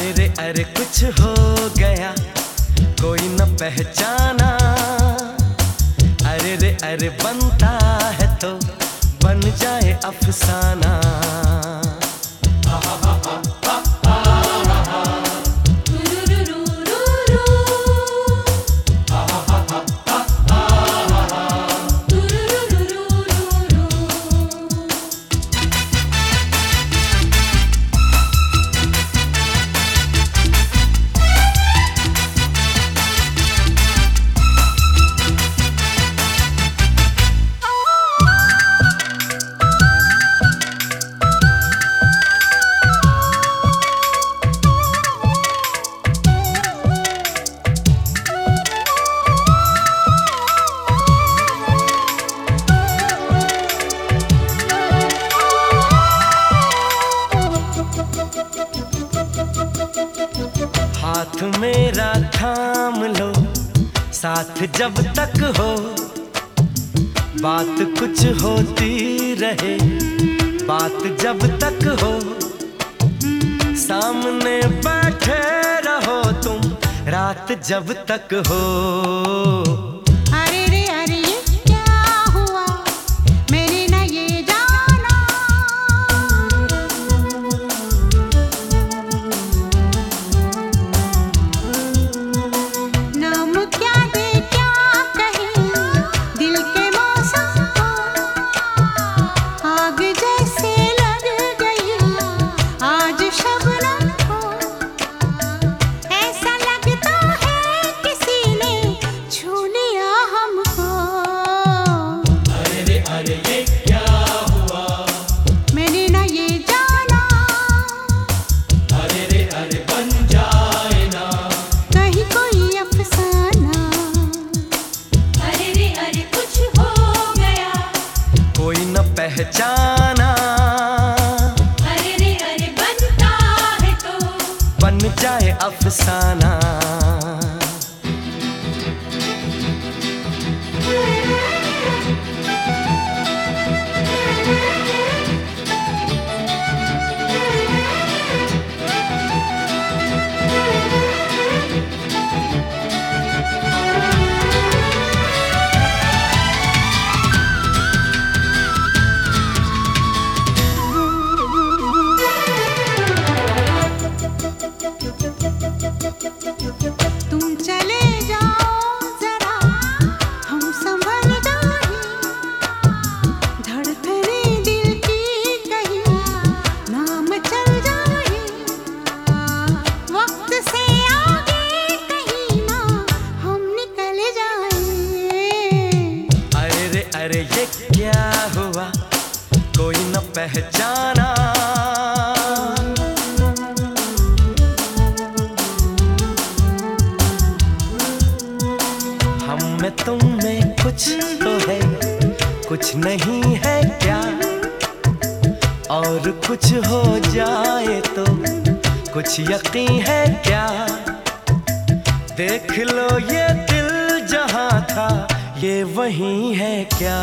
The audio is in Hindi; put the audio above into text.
अरे कुछ हो गया, कोई न पहचाना। अरे रे, अरे बनता है तो बन जाए अफसाना। साथ जब तक हो, बात कुछ होती रहे। बात जब तक हो, सामने बैठे रहो तुम, रात जब तक हो। न पहचाना। अरे अरे बनता है तो। बन जाए अफसाना। पहचाना। हम में तुम में कुछ तो है, कुछ नहीं है क्या? और कुछ हो जाए तो कुछ यकीन है क्या? देख लो ये दिल जहाँ था, ये वही है क्या?